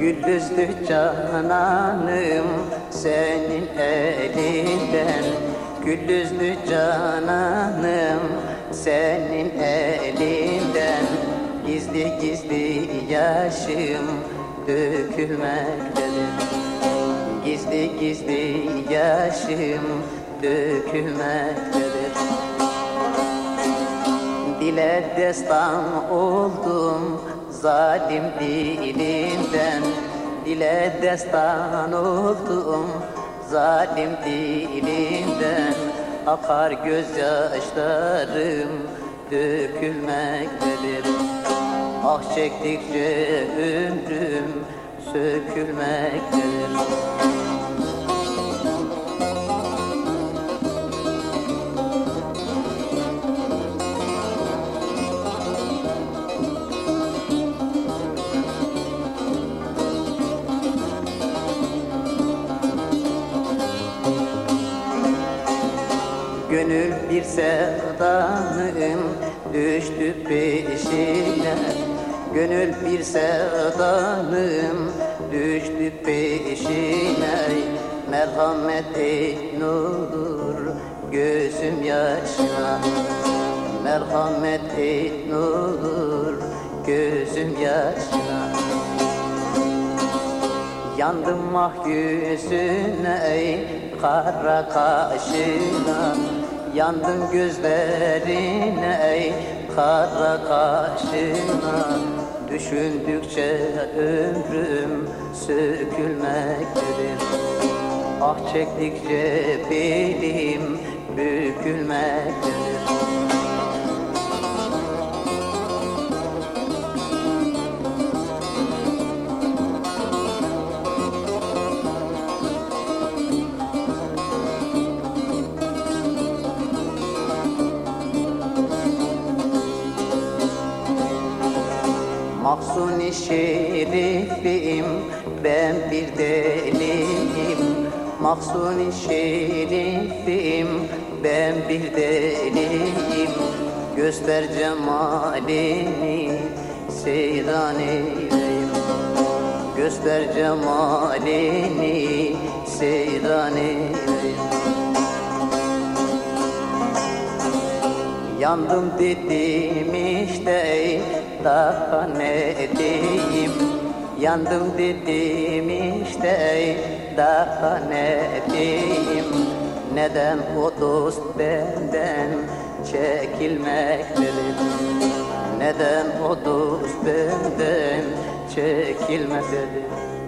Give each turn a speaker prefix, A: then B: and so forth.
A: gözlü cananım senin elinden. Gül yüzlü cananım senin elinden. Gizli gizli yaşım dökülmektedir Gizli gizli yaşım dökülmektedir Dile destan oldum zalim dilinden. Dile destan oldum zalim dilinden. Akar gözyaşlarım dökülmektedir. Ah çektikçe ömrüm sökülmektedir Gönül bir sevdanın düştü peşine. Gönül bir sevdanın düştü peşine. Merhamet et nur gözüm yaşına. Merhamet et nur gözüm yaşına. Yandım ah yüzüne kara kaşına Yandım gözlerine kara kaşına Düşündükçe ömrüm sökülmektedir Ah çektikçe belim bükülmektedir Mahzuni şerifim ben bir deliyim. Mahzuni şerifim ben bir deliyim. Göster cemalini seyran eyleyim Göster cemalini seyran eyleyim Yandım dedim işte daha ne diyeyim? Yandım dedim işte daha ne diyeyim? Neden o dost benden çekilmektedir? Neden o dost benden çekilmektedir